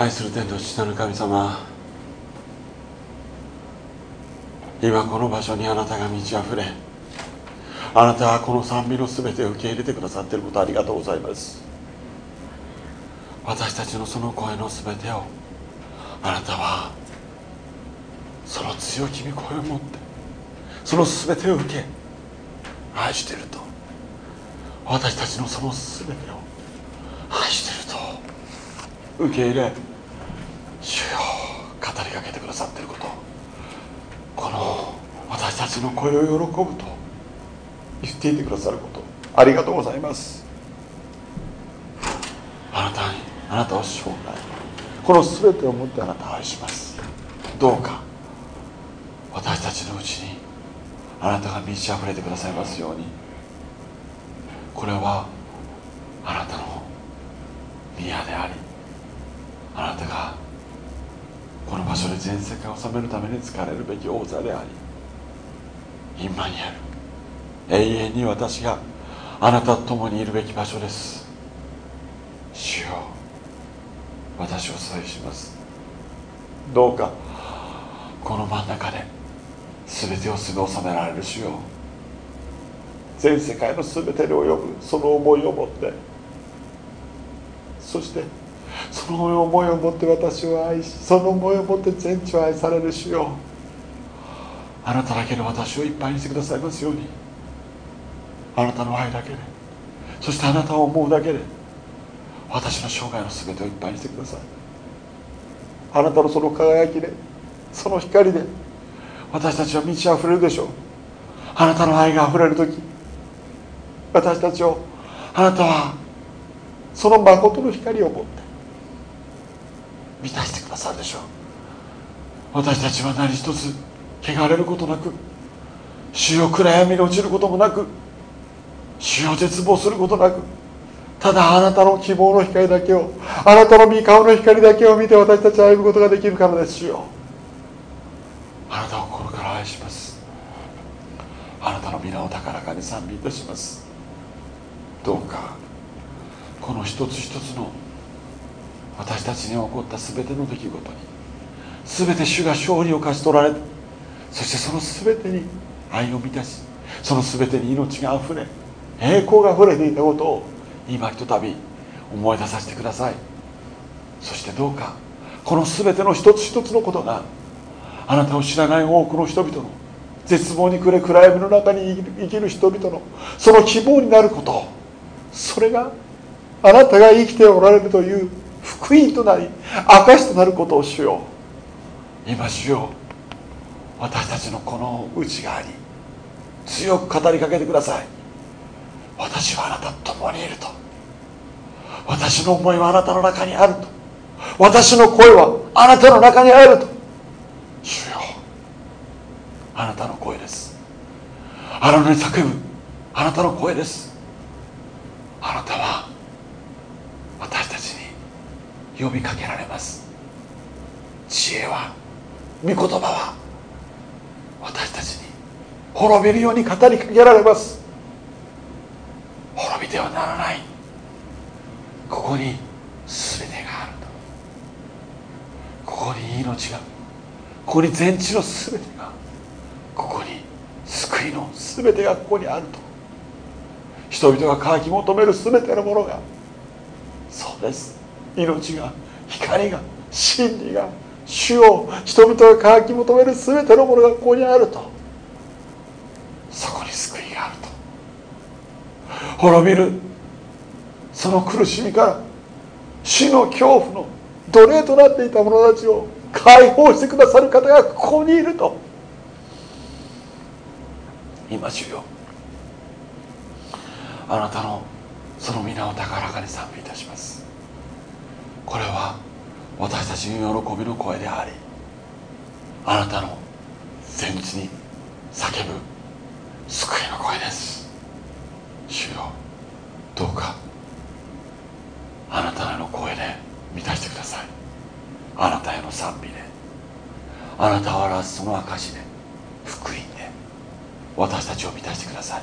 愛する天の父なる神様。今この場所にあなたが満ち溢れあなたはこの賛美の全てを受け入れてくださっていることありがとうございます。私たちのその声の全てをあなたはその強き御声を持ってその全てを受け愛していると。私たちのその全てを愛していると受け入れ主よ語りかけてくださっていること。この私たちの声を喜ぶと言っていてくださること。ありがとうございます。あなたにあなたを生涯この全てをもってあなたを愛します。どうか私たちのうちにあなたが満ち溢れてくださいますように。これはあなたの宮でありあなたがこの場所で全世界を治めるために使われるべき王座であり今にある。永遠に私があなたと共にいるべき場所です。主よ私を添えします。どうかこの真ん中で全てをすぐ収められる主よ。全世界の全てに及ぶその思いを持ってそしてその思いを持って私を愛しその思いを持って全地を愛される主よ。あなただけで私をいっぱいにしてくださいますように。あなたの愛だけで。そしてあなたを思うだけで。私の生涯の全てをいっぱいにしてください。あなたのその輝きでその光で私たちは満ち溢れるでしょう。あなたの愛が溢れる時私たちをあなたはその誠の光を持って満たしてくださるでしょう。私たちは何一つ汚れることなく主よ暗闇に落ちることもなく主よ絶望することなくただあなたの希望の光だけをあなたの御顔の光だけを見て私たちは歩むことができるからです主よ。あなたを心から愛します。あなたの皆を高らかに賛美いたします。どうかこの一つ一つの私たちに起こった全ての出来事に全て主が勝利を勝ち取られそしてその全てに愛を満たしその全てに命があふれ栄光があふれていたことを今ひとたび思い出させてください。そしてどうかこの全ての一つ一つのことがあなたを知らない多くの人々の絶望に暮れ暗闇の中に生きる人々のその希望になることそれがあなたが生きておられるという福音となり証となることをしよう。今しよう。私たちのこの内側に。強く語りかけてください。私はあなたと共にいると。私の思いはあなたの中にあると。私の声はあなたの中にあると。主よ。あなたの声です。あなたに叫ぶ。あなたの声です。あなたは呼びかけられます。知恵は御言葉は私たちに滅びるように語りかけられます。滅びてはならない。ここに全てがあると。ここに命がここに全地の全てがここに救いの全てがここにあると。人々が渇き求める全てのものがそうです。命が光が真理が主を人々が渇き求める全てのものがここにあると。そこに救いがあると。滅びる。その苦しみから死の恐怖の奴隷となっていた者たちを解放してくださる方がここにいると。今主よ。あなたのその皆を高らかに賛美いたします。これは私たちの喜びの声でありあなたの全地に叫ぶ救いの声です。主よどうかあなたの声で満たしてください。あなたへの賛美で。あなたを表すその証で福音で私たちを満たしてください。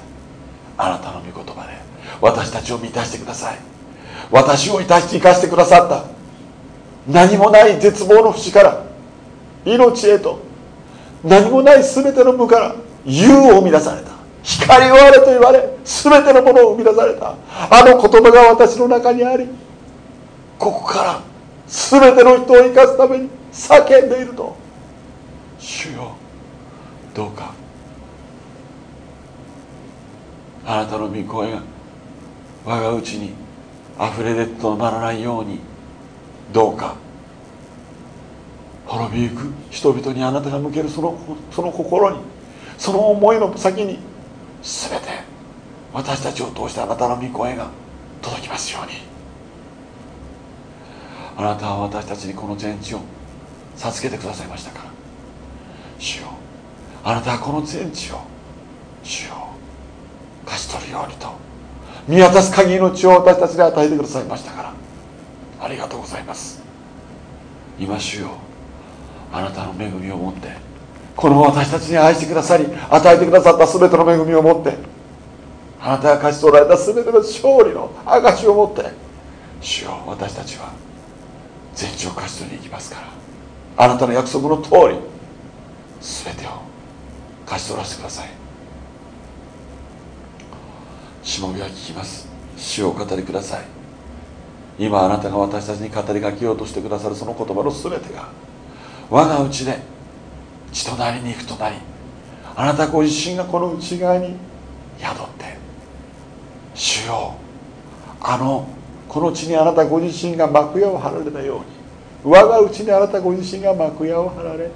あなたの御言葉で私たちを満たしてください。私を生かしてくださった。何もない絶望の淵から命へと何もない全ての無から有を生み出された。光をあれと言われ全てのものを生み出された。あの言葉が私の中にありここから全ての人を生かすために叫んでいると主よどうかあなたの御声が我がうちに溢れ出てとならないようにどうか。滅びゆく人々にあなたが向けるそのその心にその思いの先に全て私たちを通してあなたの御声が届きますように。あなたは私たちにこの全地を授けてくださいましたから。主よあなたはこの全地を主よ勝ち取るようにと見渡す限りの血を私たちに与えてくださいましたから。ありがとうございます。今主よあなたの恵みを持ってこの私たちに愛してくださり与えてくださった全ての恵みを持ってあなたが勝ち取られた全ての勝利の証を持って主よ私たちは全地を勝ち取りに行きますからあなたの約束の通り全てを勝ち取らせてください。しもべは聞きます。主をお語りください。今あなたが私たちに語りかけようとしてくださるその言葉の全てが我がうちで血となり肉となりあなたご自身がこの内側に宿って主よあのこの地にあなたご自身が幕屋を張られたように我がうちにあなたご自身が幕屋を張られ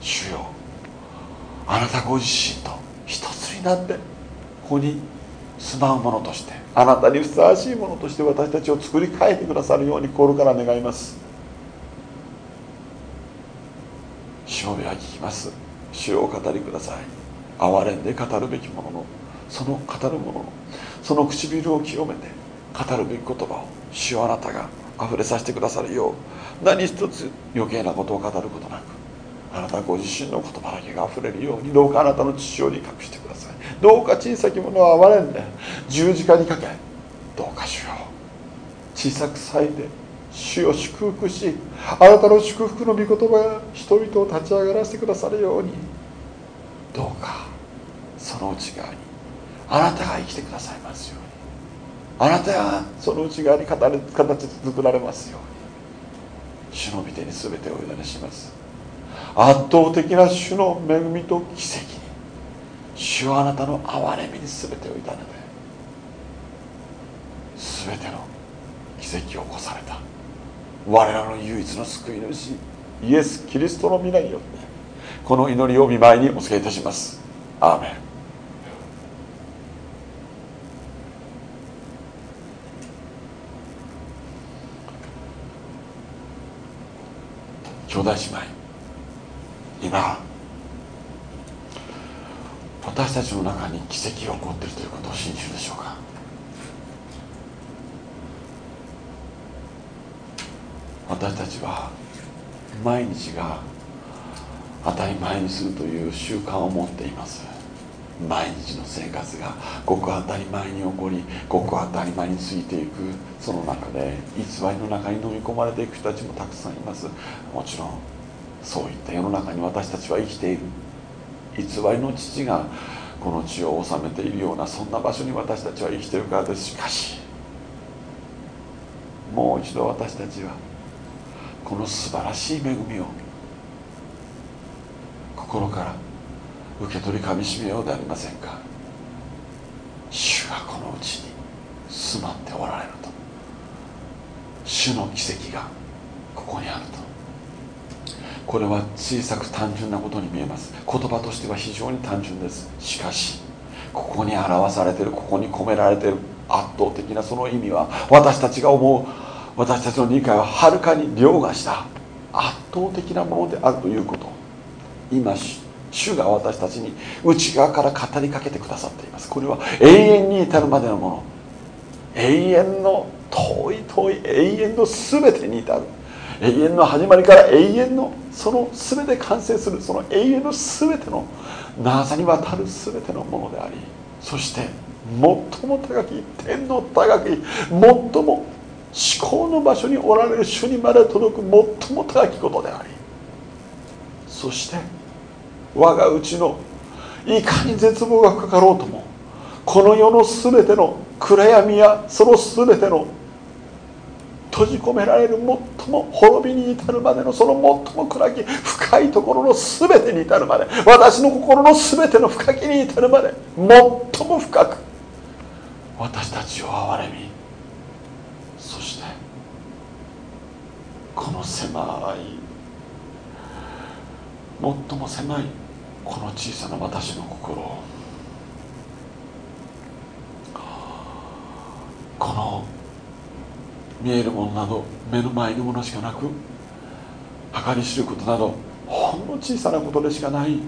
主よあなたご自身と一つになってここに住まうものとして。あなたにふさわしいものとして私たちを作り変えてくださるように心から願います。主べは聞きます。主を語りください。憐れんで語るべきもののその語るもののその唇を清めて語るべき言葉を主をあなたが溢れさせてくださるよう何一つ余計なことを語ることなくあなたご自身の言葉だけが溢れるようにどうかあなたの父親に隠してください。どうか小さきものを憐れんで十字架にかけどうか主よ小さく裂いて主を祝福しあなたの祝福の御言葉が人々を立ち上がらせてくださるようにどうかその内側にあなたが生きてくださいますように。あなたがその内側に形作られますように主の御手に全てをお委ねします。圧倒的な主の恵みと奇跡。主はあなたの憐れみに全てを委ねて全ての奇跡を起こされた。我らの唯一の救い主イエス・キリストの皆によってこの祈りを見舞いにお告げいたします。アーメン。兄弟姉妹今私たちの中に奇跡が起こっているということを信じるでしょうか？私たちは毎日が当たり前にするという習慣を持っています。毎日の生活がごく当たり前に起こりごく当たり前についていく。その中で偽りの中に飲み込まれていく人たちもたくさんいます。もちろんそういった世の中に私たちは生きている。偽りの父がこの地を治めているようなそんな場所に私たちは生きているからです。しかしもう一度私たちはこの素晴らしい恵みを心から受け取りかみしめようでありませんか。主がこのうちに住まっておられると。主の奇跡がここにあると。これは小さく単純なことに見えます。言葉としては非常に単純です。しかしここに表されてるここに込められてる圧倒的なその意味は私たちが思う私たちの理解ははるかに凌駕した圧倒的なものであるということ。今主が私たちに内側から語りかけてくださっています。これは永遠に至るまでのもの。永遠の遠い遠い永遠の全てに至る。永遠の始まりから永遠のその全て完成するその永遠の全ての長さにわたる全てのものでありそして最も高き天の高き最も思考の場所におられる主にまで届く最も高きことでありそして我がうちのいかに絶望がかかろうともこの世の全ての暗闇やその全ての閉じ込められる最も滅びに至るまでのその最も暗き深いところの全てに至るまで私の心の全ての深きに至るまで最も深く私たちを憐れみそしてこの狭い最も狭いこの小さな私の心をこの見えるものなど目の前のものしかなく計り知ることなどほんの小さなことでしかない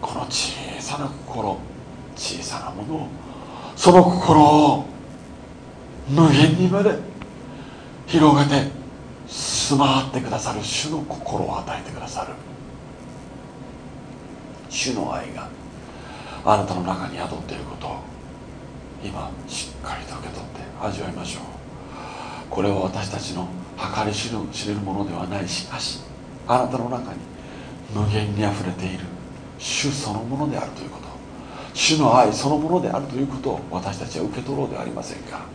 この小さな心小さなものをその心を無限にまで広げて住まわってくださる主の心を与えてくださる。主の愛があなたの中に宿っていることを今しっかりと受け取って味わいましょう。これは私たちの計り知る知れるものではない。しかしあなたの中に無限にあふれている主そのものであるということ。主の愛そのものであるということを私たちは受け取ろうではありませんか。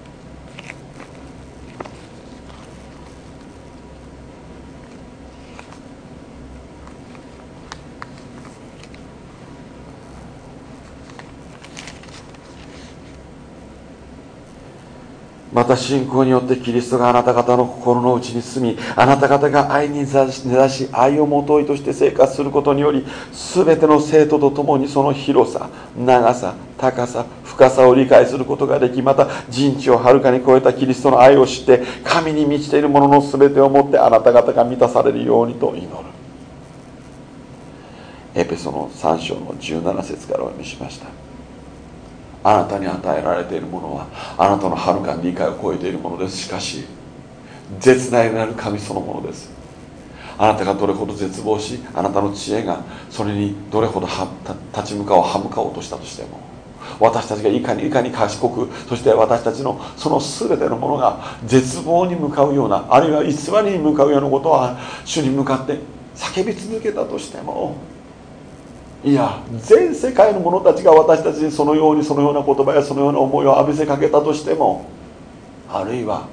た信仰によってキリストがあなた方の心の内に住みあなた方が愛に根ざし愛をもといとして生活することにより全ての生徒と共にその広さ長さ高さ深さを理解することができまた人知をはるかに超えたキリストの愛を知って神に満ちているものの全てをもってあなた方が満たされるようにと祈る。エペソの3章の17節からお読みしました。あなたに与えられているものはあなたのはるかに理解を超えているものです。しかし絶大なる神そのものです。あなたがどれほど絶望しあなたの知恵がそれにどれほど立ち向かおう歯向かおうとしたとしても私たちがいかにいかに賢くそして私たちのその全てのものが絶望に向かうようなあるいは偽りに向かうようなことは主に向かって叫び続けたとしてもいや全世界の者たちが私たちにそのようにそのような言葉やそのような思いを浴びせかけたとしてもあるいは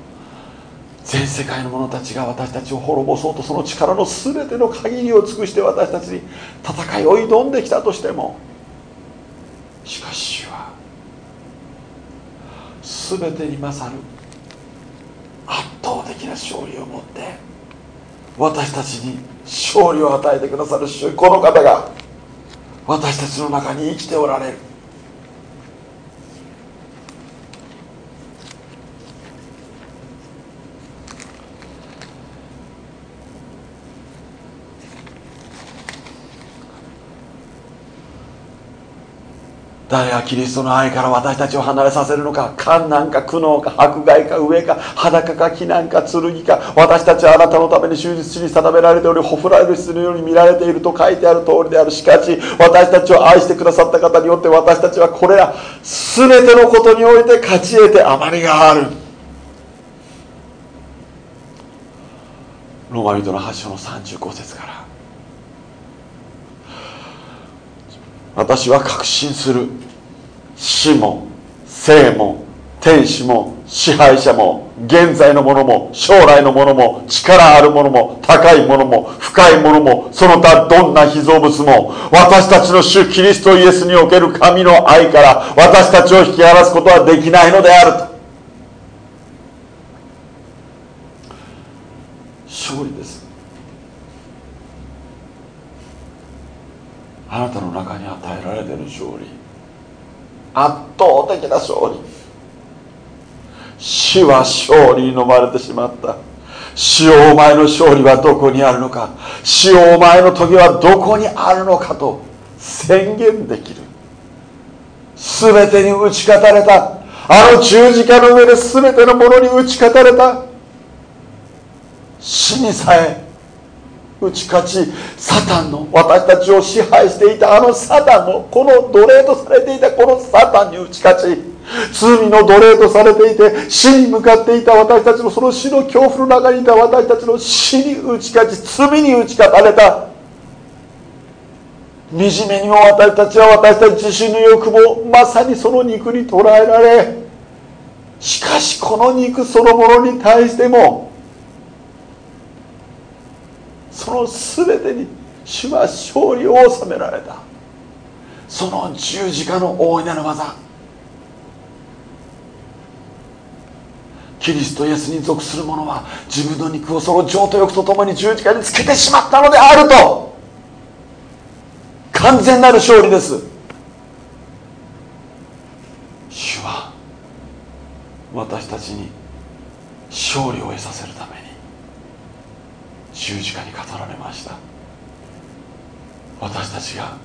全世界の者たちが私たちを滅ぼそうとその力の全ての限りを尽くして私たちに戦いを挑んできたとしてもしかし主は全てに勝る圧倒的な勝利を持って私たちに勝利を与えてくださる主この方が私たちの中に生きておられる。誰がキリストの愛から私たちを離れさせるのか観難か苦悩か迫害か飢えか裸か避難か剣か私たちはあなたのために終日に定められておりほふられる質のように見られていると書いてある通りであるしかし私たちを愛してくださった方によって私たちはこれら全てのことにおいて勝ち得て余りがあるローマ人の8章の35節から私は確信する。死も生も天使も支配者も現在のものも将来のものも力あるものも高いものも深いものもその他どんな被造物も私たちの主キリストイエスにおける神の愛から私たちを引き離すことはできないのであると勝利ですあなたの中に与えられている勝利。圧倒的な勝利。死は勝利に飲まれてしまった。死をお前の勝利はどこにあるのか。死をお前の時はどこにあるのかと宣言できる。全てに打ち勝たれた。あの十字架の上で全てのものに打ち勝たれた。死にさえ打ち勝ちサタンの私たちを支配していたあのサタンのこの奴隷とされていたこのサタンに打ち勝ち罪の奴隷とされていて死に向かっていた私たちのその死の恐怖の中にいた私たちの死に打ち勝ち罪に打ち勝たれた。惨めにも私たちは私たち自身の欲望まさにその肉に捉えられしかしこの肉そのものに対してもその全てに主は勝利を収められた。その十字架の大いなる技。キリストイエスに属する者は自分の肉をその情と欲とともに十字架につけてしまったのであると。完全なる勝利です主は私たちに勝利を得させるために十字架に語られました私たが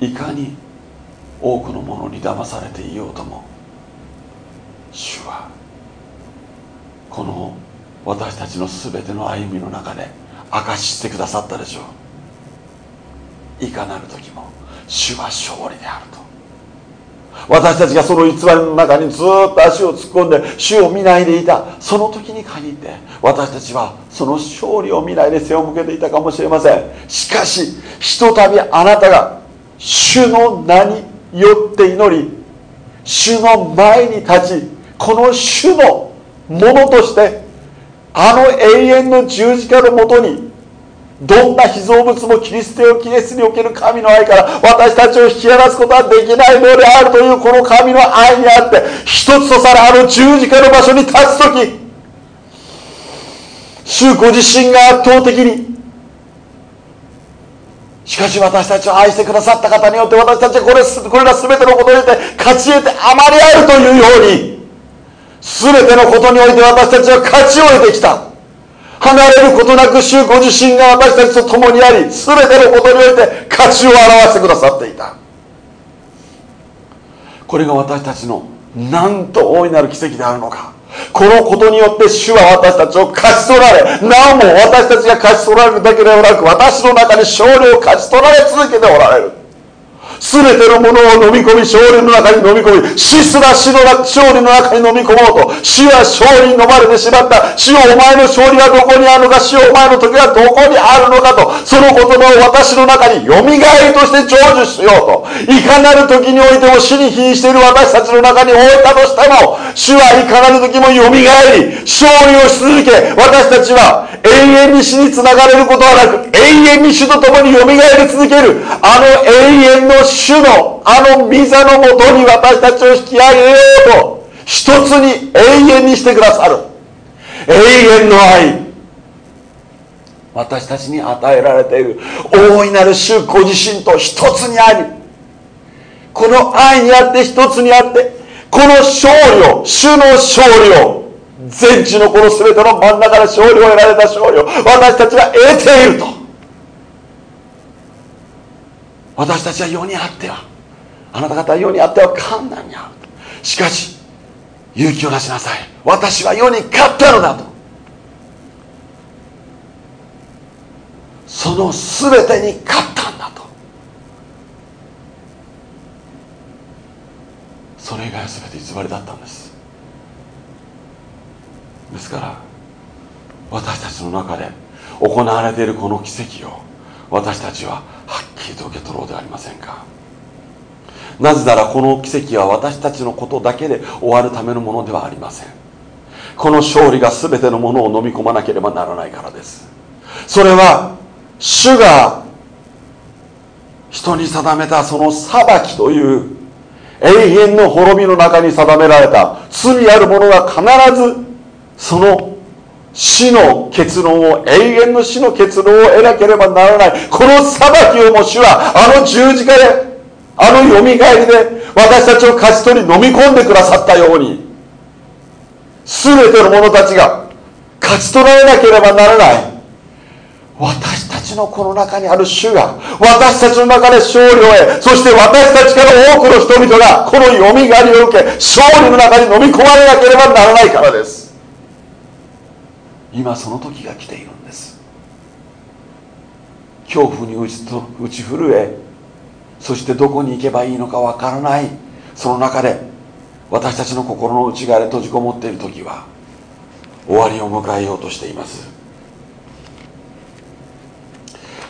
いかに多くのものに騙されていようとも主はこの私たちの全ての歩みの中で明かししてくださったでしょう。いかなる時も主は勝利であると。私たちがその偽りの中にずっと足を突っ込んで主を見ないでいた。その時に限って私たちはその勝利を見ないで背を向けていたかもしれません。しかしひとたびあなたが主の名によって祈り主の前に立ちこの主のものとしてあの永遠の十字架のもとにどんな被造物もキリストをキリストにおける神の愛から私たちを引き離すことはできないのであるというこの神の愛にあって一つとされあの十字架の場所に立つ時主ご自身が圧倒的にしかし私たちを愛してくださった方によって私たちはこれこれら全てのことによって勝ち得てあまりあるというように全てのことにおいて私たちは勝ちを得てきた。離れることなく主ご自身が私たちと共にあり全てのことにおいて価値を表してくださっていた。これが私たちのなんと大いなる奇跡であるのか。このことによって主は私たちを勝ち取られなおも私たちが勝ち取られるだけではなく私の中に勝利を勝ち取られ続けておられる。全てのものを飲み込み勝利の中に飲み込み死すら死の勝利の中に飲み込もうと死は勝利に飲まれてしまった。死をお前の勝利はどこにあるのか死をお前の時はどこにあるのかとその言葉を私の中によみがえりとして成就しようと。いかなる時においても死に瀕している私たちの中に置いたとしても主はいかなる時もよみがえり勝利をし続け私たちは永遠に死につながれることはなく永遠に主と共によみがえり続ける。あの永遠の主のあの御座のもとに私たちを引き上げようと一つに永遠にしてくださる。永遠の愛。私たちに与えられている。大いなる主ご自身と一つにありこの愛にあって一つにあってこの勝利を主の勝利を全地のこの全ての真ん中で勝利を得られた勝利を私たちは得ていると。私たちは世にあってはあなた方は世にあっては困難にある。しかし勇気を出しなさい。私は世に勝ったのだと。その全てに勝ったんだと。それ以外は全て偽りだったんです。ですから私たちの中で行われているこの奇跡を私たちははっきりと受け取ろうではありませんか。なぜならこの奇跡は私たちのことだけで終わるためのものではありません。この勝利が全てのものを飲み込まなければならないからです。それは主が人に定めたその裁きという永遠の滅びの中に定められた罪ある者が必ずその死の結論を永遠の死の結論を得なければならない。この裁きをも主はあの十字架であのよみがえりで私たちを勝ち取り飲み込んでくださったように全ての者たちが勝ち取られなければならない。私たちのこの中にある主が私たちの中で勝利を得そして私たちから多くの人々がこのよみがえりを受け勝利の中に飲み込まれなければならないからです。今その時が来ているんです。恐怖に打ちと打ち震えそしてどこに行けばいいのかわからないその中で私たちの心の内側で閉じこもっている時は終わりを迎えようとしています。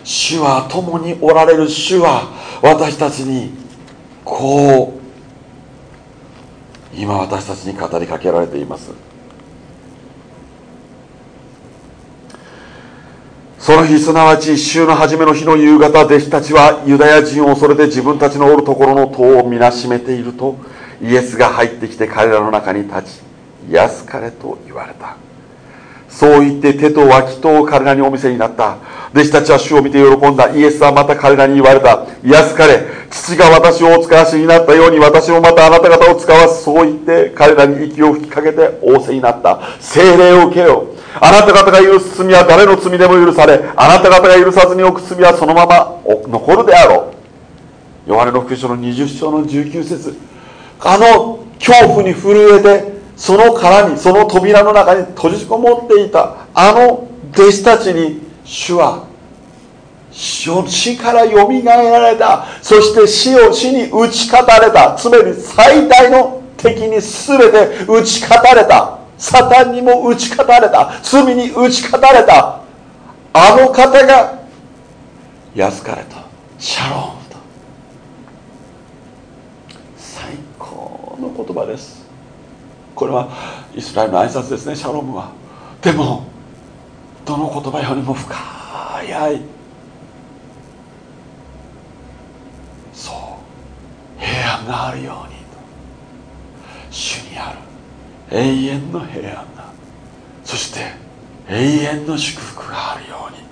主は共におられる主は私たちにこう今私たちに語りかけられています。その日すなわち週の初めの日の夕方弟子たちはユダヤ人を恐れて自分たちのおるところの塔をみなしめているとイエスが入ってきて彼らの中に立ち安かれと言われた。そう言って手と脇とを彼らにお見せになった。弟子たちは主を見て喜んだ。イエスはまた彼らに言われた。安かれ父が私をお使わしになったように私もまたあなた方を使わす。そう言って彼らに息を吹きかけて仰せになった。精霊を受けよ。あなた方が許す罪は誰の罪でも許されあなた方が許さずに置く罪はそのまま残るであろう。ヨハネの福書の20章の19節。あの恐怖に震えてその殻にその扉の中に閉じこもっていたあの弟子たちに主は死からよみがえられた。そして死を死に打ち勝たれた。つまり最大の敵に全て打ち勝たれた。サタンにも打ち勝たれた。罪に打ち勝たれた。あの方が安かれた。シャローンと。最高の言葉です。これはイスラエルの挨拶ですね。シャロームは。でもどの言葉よりも深いそう。平安があるように主にある。永遠の平安がそして永遠の祝福があるように。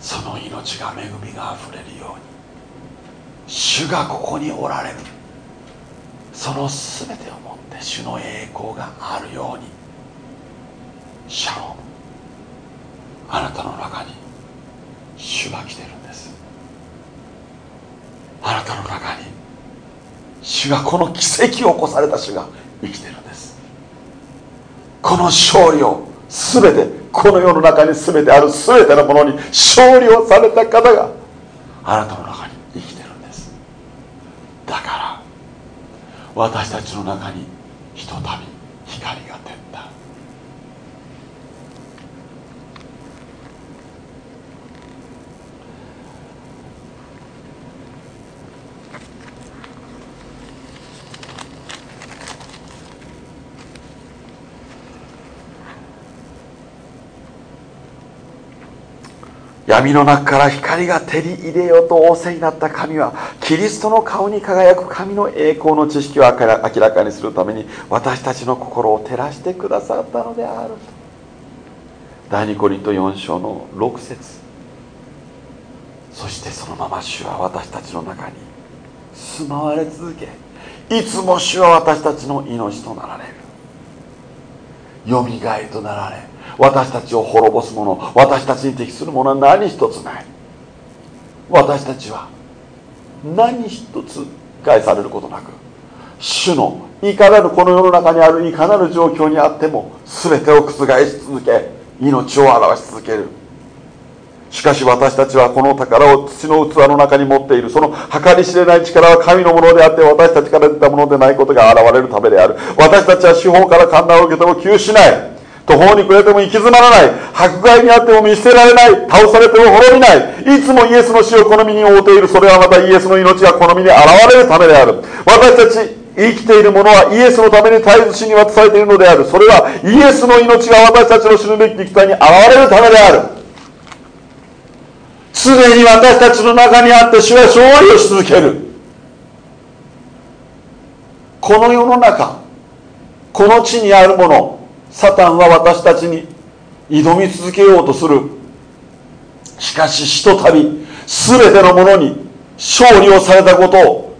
その命が恵みがあふれるように。主がここにおられる。その全てをもって主の栄光があるように。シャロンあなたの中に主が来てるんです。あなたの中に主がこの奇跡を起こされた主が生きてるんです。この勝利を全てこの世の中に全てある全てのものに勝利をされた方があなたの中に生きてるんです。だから私たちの中にひとたび光が照った。闇の中から光が照り入れようと仰せになった神はキリストの顔に輝く神の栄光の知識を明らかにするために私たちの心を照らしてくださったのである。第2コリント4章の6節。そしてそのまま主は私たちの中に住まわれ続けいつも主は私たちの命となられる。よみがえとなられ私たちを滅ぼすもの私たちに適するものは何一つない。私たちは何一つ害されることなく主のいかなるこの世の中にあるいかなる状況にあっても全てを覆し続け命を表し続ける。しかし私たちはこの宝を土の器の中に持っている。その計り知れない力は神のものであって私たちから出たものでないことが現れるためである。私たちは司法から観覧を受けても窮しない。途方に暮れても行き詰まらない。迫害にあっても見捨てられない。倒されても滅びない。いつもイエスの死を好みに覆っている。それはまたイエスの命が好みに現れるためである。私たち生きている者はイエスのために絶えず死に渡されているのである。それはイエスの命が私たちの死ぬべき肉体に現れるためである。常に私たちの中にあって主は勝利をし続ける。この世の中この地にあるものサタンは私たちに挑み続けようとする。しかしひとたび全てのものに勝利をされたことを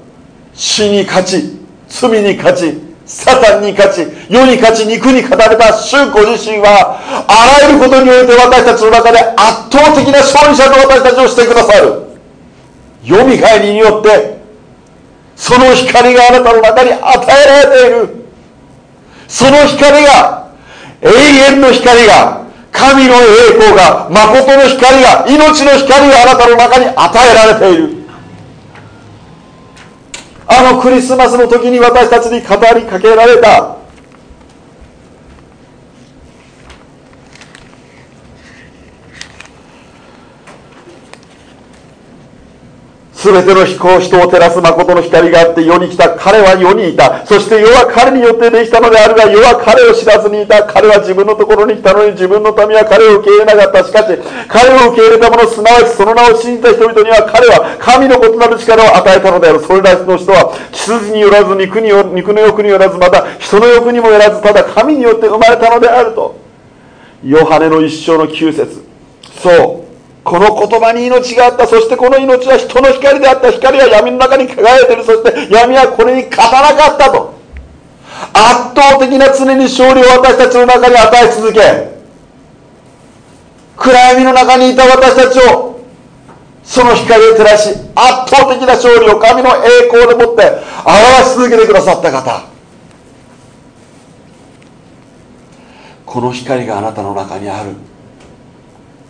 死に勝ち罪に勝ちサタンに勝ち世に勝ち肉に勝たれた主ご自身はあらゆることにおいて私たちの中で圧倒的な勝利者と私たちをしてくださる。よみがえりによってその光があなたの中に与えられている。その光が永遠の光が神の栄光が誠の光が命の光があなたの中に与えられている。ああのクリスマスの時に私たちに語りかけられた全ての人を人を照らす誠の光があって世に来た彼は世にいた。そして世は彼によってできたのであるが世は彼を知らずにいた。彼は自分のところに来たのに自分の民は彼を受け入れなかった。しかし彼を受け入れた者すなわちその名を信じた人々には彼は神の異なる力を与えたのである。それらの人は血筋によらず肉によ肉の欲によらずまた人の欲にもよらずただ神によって生まれたのであると。ヨハネの一生の9節。そう。この言葉に命があった。そしてこの命は人の光であった。光は闇の中に輝いている。そして闇はこれに勝たなかったと。圧倒的な常に勝利を私たちの中に与え続け暗闇の中にいた私たちをその光を照らし圧倒的な勝利を神の栄光でもって表し続けてくださった方。この光があなたの中にある。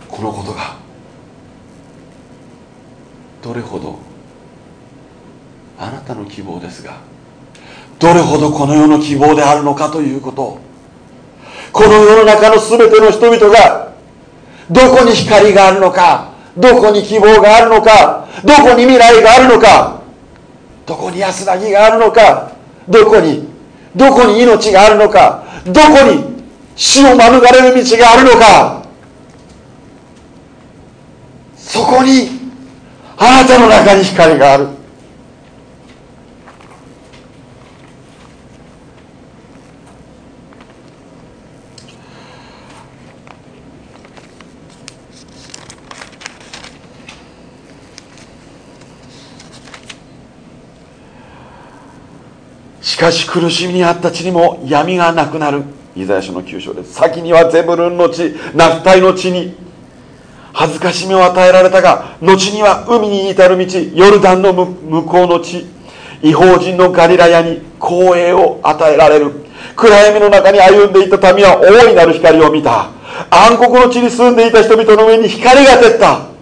このことがどれほどあなたの希望ですがどれほどこの世の希望であるのかということこの世の中の全ての人々がどこに光があるのかどこに希望があるのかどこに未来があるのかどこに安らぎがあるのかどこにどこに命があるのかどこに死を免れる道があるのかそこにあなたの中に光がある。しかし苦しみにあった地にも闇がなくなる。イザヤ書の9章です。先にはゼブルンの地ナフタイの地に恥ずかしみを与えられたが後には海に至る道ヨルダンの向こうの地違法人のガリラヤに光栄を与えられる。暗闇の中に歩んでいた民は大いなる光を見た。暗黒の地に住んでいた人々の上に光が照った。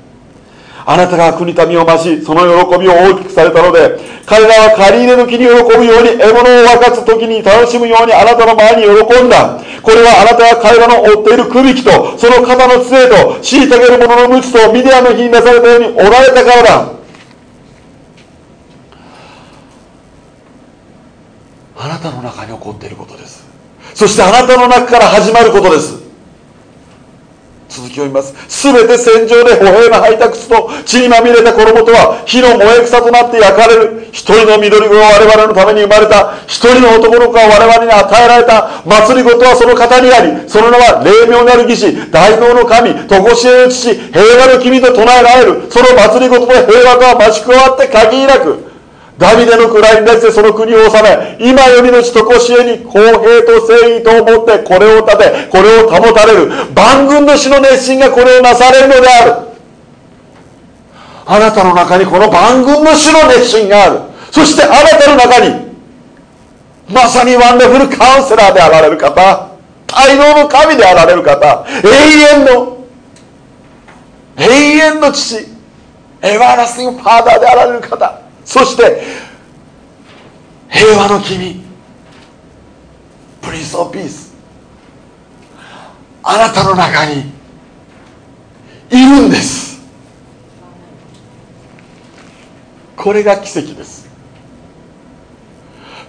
あなたが国民を増しその喜びを大きくされたので彼らは刈り入れ時に喜ぶように獲物を分かつ時に楽しむようにあなたの前に喜んだ。これはあなたが彼らの負っているくびきとその肩の杖と虐げる者の鞭とミディアンの日になされたようにおられたからだ。あなたの中に起こっていることです。そしてあなたの中から始まることです。続きを見ます。全て戦場で歩兵の履いた靴と血にまみれた衣とは火の燃え草となって焼かれる。一人の緑子は我々のために生まれた。一人の男の子は我々に与えられた。まつりごとはその方にありその名は霊妙なる議士大能の神とこしえの父平和の君と唱えられる。その祭りごと平和とは増し加わって限りなくダビデの位に立ちてその国を治め今よりの地とこしえに公平と正義と思ってこれを立てこれを保たれる万軍の死の熱心がこれをなされるのである。あなたの中にこの万軍の死の熱心がある。そしてあなたの中にまさにワンダフルカウンセラーであられる方大能の神であられる方永遠の永遠の父エバーラスティングファーダーであられる方そして平和の君プリンス・オ・ピースあなたの中にいるんです。これが奇跡です。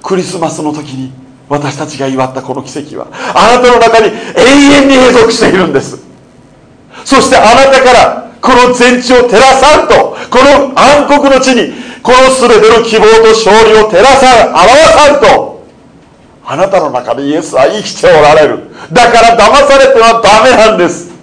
クリスマスの時に私たちが祝ったこの奇跡はあなたの中に永遠に永続しているんです。そしてあなたからこの全地を照らさんとこの暗黒の地にこの全ての希望と勝利を照らさん表さんと。あなたの中でイエスは生きておられる。だから騙されてはダメなんです。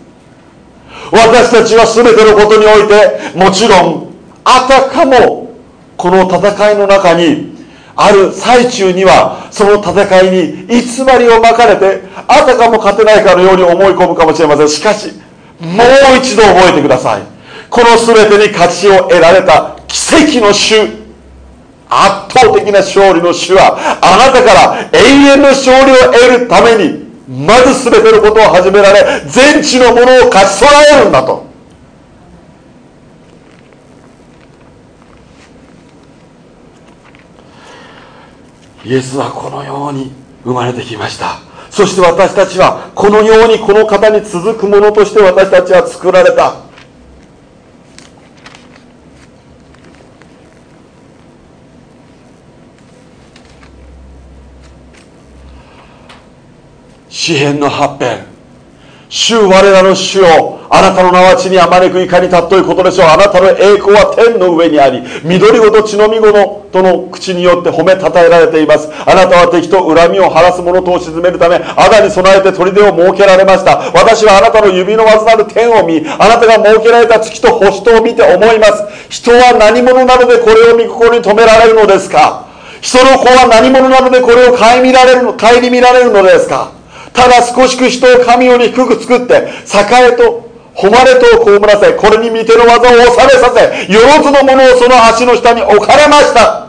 私たちは全てのことにおいてもちろんあたかもこの戦いの中にある最中にはその戦いに偽りをまかれてあたかも勝てないかのように思い込むかもしれません。しかしもう一度覚えてください。この全てに勝ちを得られた奇跡の主圧倒的な勝利の主はあなたから永遠の勝利を得るためにまず全てのことを始められ全地のものを勝ち取られるんだと。イエスはこのように生まれてきました。そして私たちはこのようにこの方に続くものとして私たちは作られた。詩篇の発編主我らの主よあなたの名は地にあまねくいかに尊いことでしょう。あなたの栄光は天の上にあり緑ごと血のみごのとの口によって褒めたたえられています。あなたは敵と恨みを晴らす者とを沈めるためアダに備えて砦を設けられました。私はあなたの指の技なる天を見あなたが設けられた月と星とを見て思います。人は何者なのでこれを見心に留められるのですか？人の子は何者なのでこれを顧みられるの顧みられるのですか？ただ少しく人を神より低く作って栄と誉れとを被らせこれに見ての技を収めさせよろずのものをその足の下に置かれました。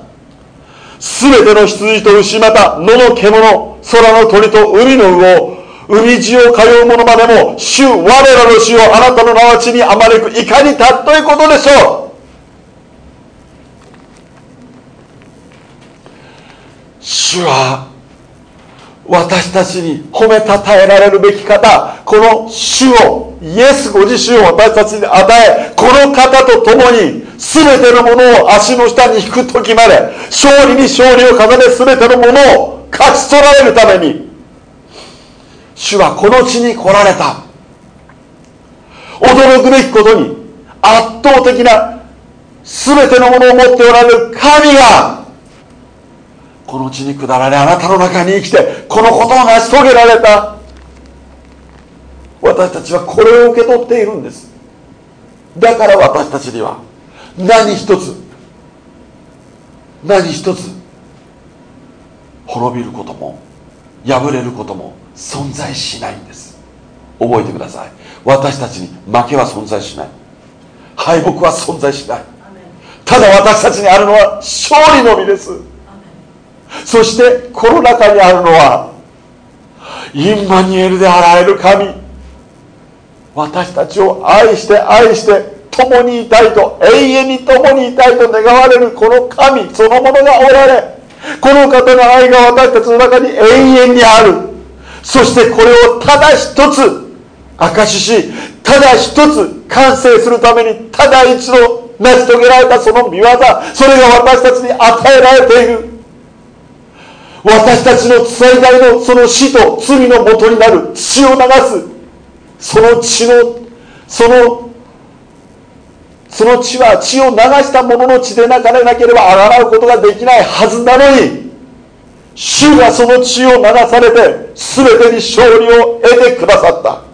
全ての羊と牛また野の獣空の鳥と海の魚海地を通う者までも主我らの主をあなたの名は地にあまねくいかにたっということでしょう。主は私たちに褒めたたえられるべき方この主をイエスご自身を私たちに与えこの方と共に全てのものを足の下に引く時まで勝利に勝利を重ね全てのものを勝ち取られるために主はこの地に来られた。驚くべきことに圧倒的な全てのものを持っておられる神がこの地に下られあなたの中に生きてこのことを成し遂げられた。私たちはこれを受け取っているんです。だから私たちには何一つ何一つ滅びることも破れることも存在しないんです。覚えてください。私たちに負けは存在しない。敗北は存在しない。ただ私たちにあるのは勝利のみですそしてこの中にあるのはインマニュエルであられる神私たちを愛して愛して共にいたいと永遠に共にいたいと願われるこの神そのものがおられこの方の愛が私たちの中に永遠にある。そしてこれをただ一つ証ししただ一つ完成するためにただ一度成し遂げられたその見業それが私たちに与えられている。私たちの最大のその死と罪のもとになる血を流す。その血のそのその血は血を流した者の血でなかれなければ洗うことができないはずなのに主がその血を流されて全てに勝利を得てくださった。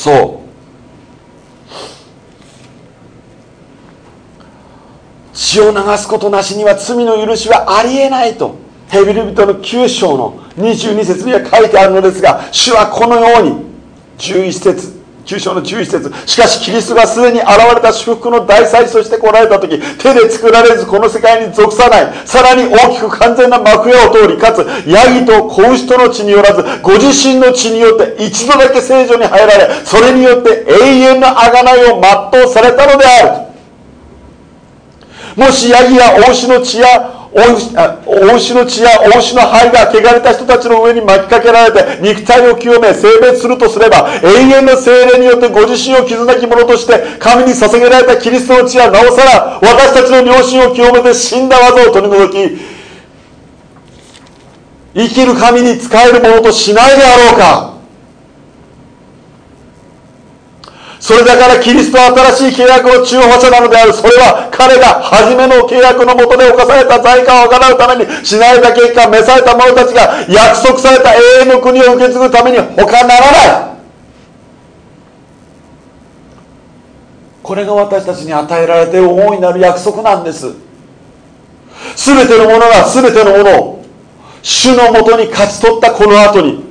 そう。血を流すことなしには罪の許しはありえないとヘビル人の9章の22節には書いてあるのですが主はこのように11節。9章の11節。しかしキリストがすでに現れた祝福の大祭司として来られた時手で作られずこの世界に属さないさらに大きく完全な幕屋を通りかつヤギと子牛との血によらずご自身の血によって一度だけ聖女に入られそれによって永遠の贖いを全うされたのである。もしヤギや大牛の血やお牛の血やお牛の灰が汚れた人たちの上に巻きかけられて肉体を清め性別するとすれば永遠の精霊によってご自身を傷なき者として神に捧げられたキリストの血はなおさら私たちの良心を清めて死んだ技を取り除き生きる神に仕えるものとしないであろうか。それだからキリストは新しい契約の中保者なのである。それは彼が初めの契約のもとで犯された財貨を行うために死なれた結果、召された者たちが約束された永遠の国を受け継ぐために他ならない。これが私たちに与えられて大いなる約束なんです。全てのものが全てのものを主のもとに勝ち取ったこの後に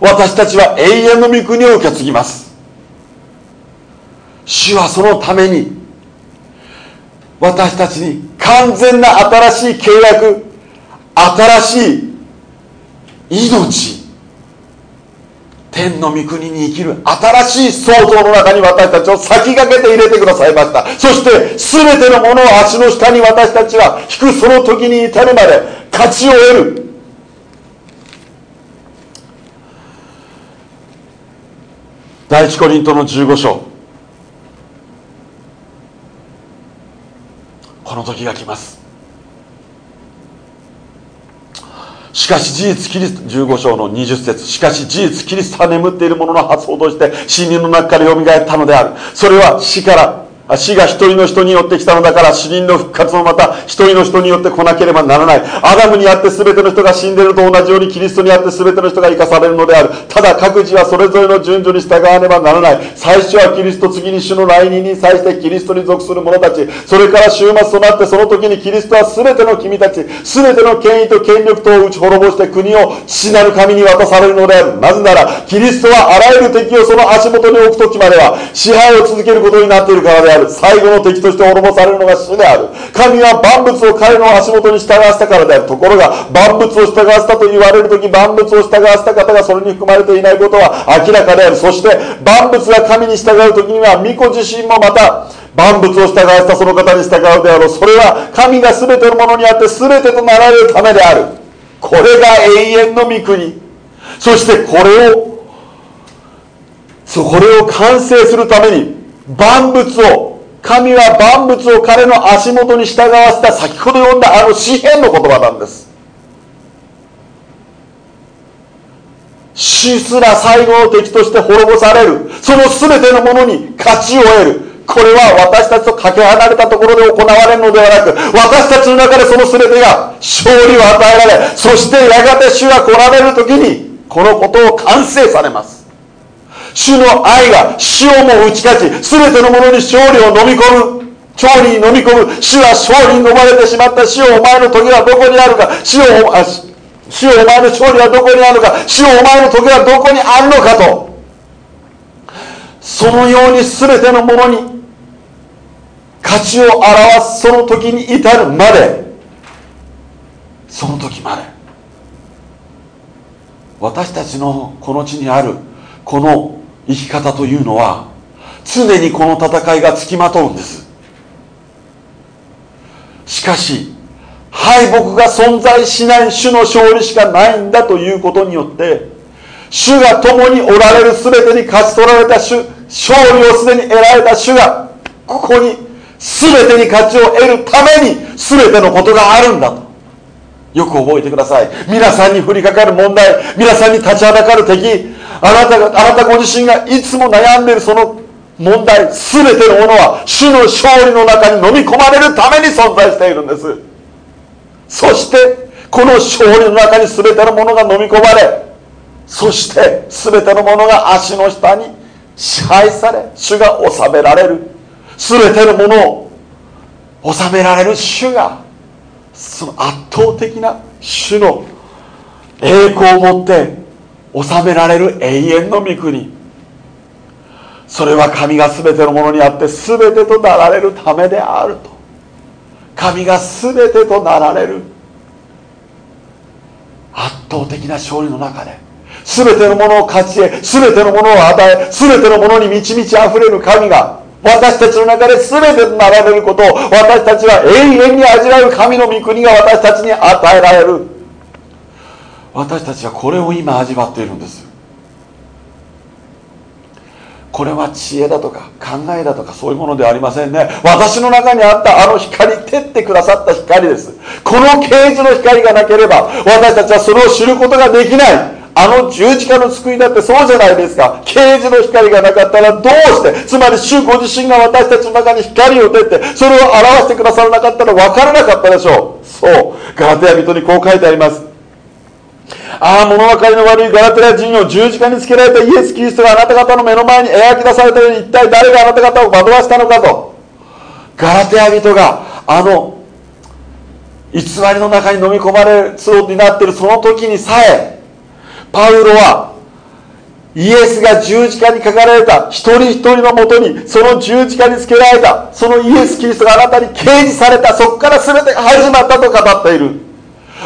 私たちは永遠の御国を受け継ぎます。主はそのために私たちに完全な新しい契約新しい命天の御国に生きる新しい創造の中に私たちを先駆けて入れてくださいました。そして全てのものを足の下に私たちは引くその時に至るまで勝ちを得る。第一コリントの15章。この時が来ます。しかし事実キリスト15章の20節。しかし事実キリストは眠っている者の発想として死人の中から蘇ったのである。それは死から死が一人の人によってきたのだから死人の復活もまた一人の人によって来なければならない。アダムにあって全ての人が死んでいると同じようにキリストにあって全ての人が生かされるのであるただ各自はそれぞれの順序に従わねばならない最初はキリスト次に主の来任に際してキリストに属する者たち。それから終末となってその時にキリストは全ての君たち全ての権威と権力とを打ち滅ぼして国を父なる神に渡されるのである。なぜならキリストはあらゆる敵をその足元に置く時までは支配を続けることになっているからである。ある。最後の敵として滅ぼされるのが主である。神は万物を彼の足元に従わせたからである。ところが万物を従わせたと言われる時万物を従わせた方がそれに含まれていないことは明らかである。そして万物が神に従う時には御子自身もまた万物を従わせたその方に従うであろう。それは神が全てのものにあって全てとなられるためである。これが永遠の御国。そしてこれをそこれを完成するために万物を神は万物を彼の足元に従わせた先ほど読んだあの詩篇の言葉なんです。死すら最後の敵として滅ぼされる。その全てのものに勝ちを得る。これは私たちとかけ離れたところで行われるのではなく私たちの中でその全てが勝利を与えられそしてやがて主が来られる時にこのことを完成されます。主の愛が死をも打ち勝ち全てのものに勝利を飲み込む勝利に飲み込む主は勝利に飲まれてしまった死をお前の時はどこにあるか死をあ死をお前の勝利はどこにあるのか死をお前の時はどこにあるのかと。そのように全てのものに価値を表すその時に至るまでその時まで私たちのこの地にあるこの生き方というのは常にこの戦いがつきまとうんです。しかし敗北が存在しない主の勝利しかないんだということによって主が共におられる全てに勝ち取られた主勝利をすでに得られた主がここに全てに勝ちを得るために全てのことがあるんだと。よく覚えてください。皆さんに降りかかる問題皆さんに立ちはだかる敵あなたがあなたご自身がいつも悩んでいるその問題全てのものは主の勝利の中に飲み込まれるために存在しているんです。そしてこの勝利の中に全てのものが飲み込まれそして全てのものが足の下に支配され主が治められる。全てのものを治められる主がその圧倒的な主の栄光を持って治められる永遠の御国。それは神が全てのものにあって全てとなられるためであると。神が全てとなられる。圧倒的な勝利の中で全てのものを勝ち得全てのものを与え全てのものに満ち満ち溢れる神が私たちの中で全てとなられることを私たちは永遠に味わう神の御国が私たちに与えられる。私たちはこれを今味わっているんです。これは知恵だとか考えだとかそういうものではありませんね。私の中にあったあの光照ってくださった光です。この啓示の光がなければ私たちはそれを知ることができない。あの十字架の救いだってそうじゃないですか。啓示の光がなかったらどうしてつまり主ご自身が私たちの中に光を照ってそれを表してくださらなかったら分からなかったでしょう。そう。ガラテヤ人にこう書いてあります。ああ、物分かりの悪いガラテラ人を十字架につけられたイエス・キリストがあなた方の目の前に描き出されたように一体誰があなた方を惑わしたのかと。ガラテヤ人があの偽りの中に飲み込まれそうになっているその時にさえパウロはイエスが十字架にかかられた一人一人のもとにその十字架につけられたそのイエス・キリストがあなたに掲示されたそこから全てが始まったと語っている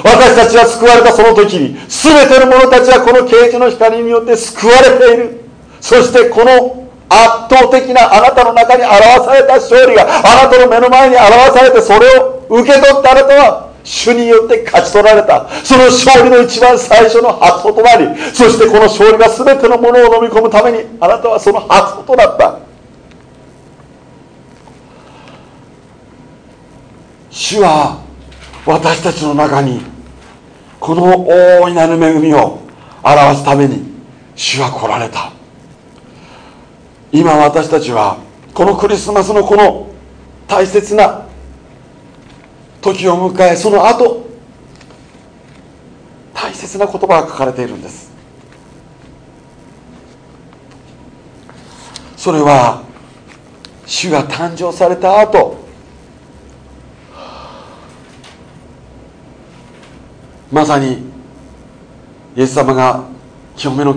私たちは救われたその時に全ての者たちはこの啓示の光によって救われている。そしてこの圧倒的なあなたの中に表された勝利があなたの目の前に表されてそれを受け取ったあなたは主によって勝ち取られた。その勝利の一番最初の発想となりそしてこの勝利が全てのものを飲み込むためにあなたはその発想となった。主は私たちの中にこの大いなる恵みを表すために主は来られた。今私たちはこのクリスマスのこの大切な時を迎えその後大切な言葉が書かれているんです。それは主が誕生された後まさにイエス様が清めの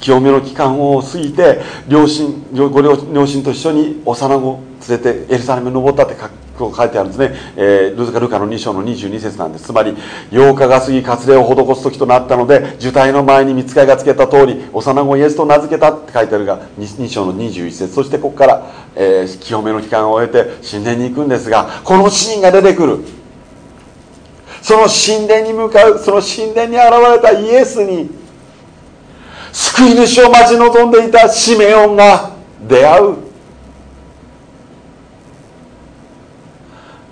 清めの期間を過ぎて両親ご両親と一緒に幼子を連れてエルサレムに登ったって書いてあるんですね、えー、ルカルカの2章の22節なんです。つまり8日が過ぎ割礼を施す時となったので受胎の前に見つかりがつけた通り幼子イエスと名付けたって書いてあるが 2, 2章の21節。そしてここから、えー、清めの期間を終えて神殿に行くんですがこのシーンが出てくる。その神殿に向かうその神殿に現れたイエスに救い主を待ち望んでいたシメオンが出会う。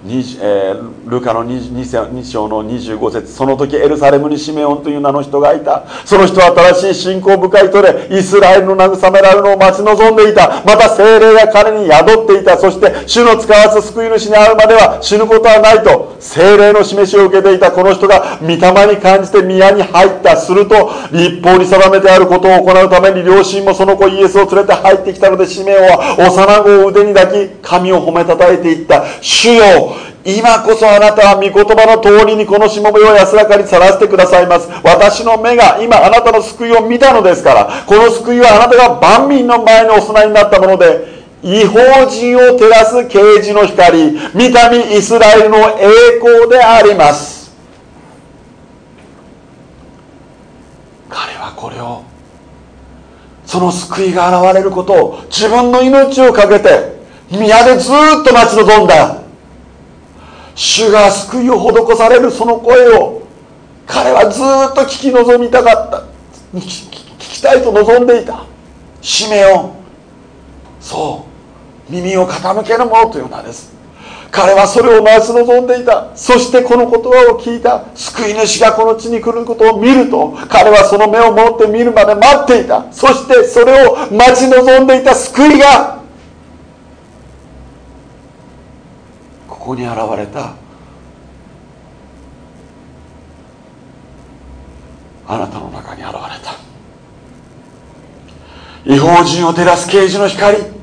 えー、ルカの 2, 2章の25節その時エルサレムにシメオンという名の人がいた。その人は新しい信仰深い人でイスラエルの慰められるのを待ち望んでいた。また精霊が彼に宿っていた。そして主の使わす救い主に会うまでは死ぬことはないと精霊の示しを受けていた。この人が御霊に感じて宮に入った。すると立法に定めてあることを行うために両親もその子イエスを連れて入ってきたのでシメオンは幼子を腕に抱き神を褒めたたえていった。主よ今こそあなたは御言葉の通りにこのしもべを安らかにさらしてくださいます。私の目が今あなたの救いを見たのですからこの救いはあなたが万民の前にお供えになったもので違法人を照らす啓示の光見た目イスラエルの栄光であります。彼はこれをその救いが現れることを自分の命を懸けて宮でずっと待ち望んだ。主が救いを施されるその声を彼はずっと聞き望みたかった。聞きたいと望んでいた。使命をそう。耳を傾けるものという名です。彼はそれを待ち望んでいた。そしてこの言葉を聞いた。救い主がこの地に来ることを見ると彼はその目を持って見るまで待っていた。そしてそれを待ち望んでいた。救いがここに現れた。あなたの中に現れた。違法人を照らす啓示の光。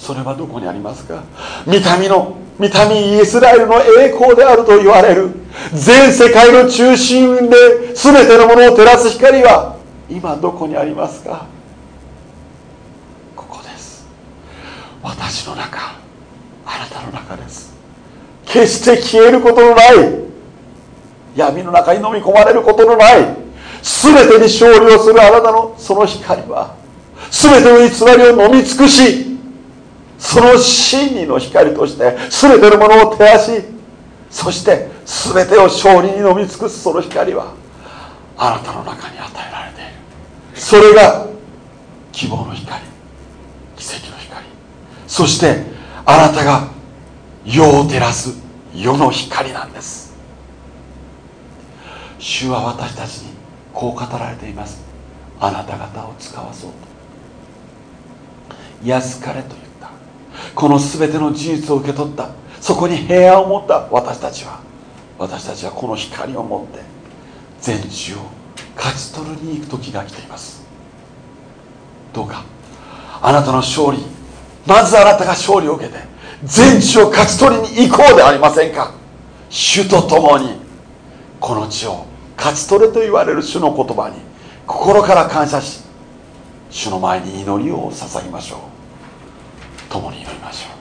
それはどこにありますか？見た目の見た目イスラエルの栄光であると言われる。全世界の中心で全てのものを照らす光は今どこにありますか？ここです。私の中あなたの中です。決して消えることのない。闇の中に飲み込まれることのない。全てに勝利をするあなたのその光は全ての偽りを飲み尽くしその真理の光として全てのものを照らしそして全てを勝利に飲み尽くすその光はあなたの中に与えられている。それが希望の光奇跡の光。そしてあなたが世を照らす世の光なんです。主は私たちにこう語られています。あなた方を使わそうと。安かれとこの全ての事実を受け取った。そこに平安を持った。私たちは。私たちはこの光を持って。全地を勝ち取りに行く時が来ています。どうか。あなたの勝利。まずあなたが勝利を受けて。全地を勝ち取りに行こうではありませんか。主と共に。この地を勝ち取れと言われる主の言葉に心から感謝し主の前に祈りを捧げましょう。共に祈りましょう。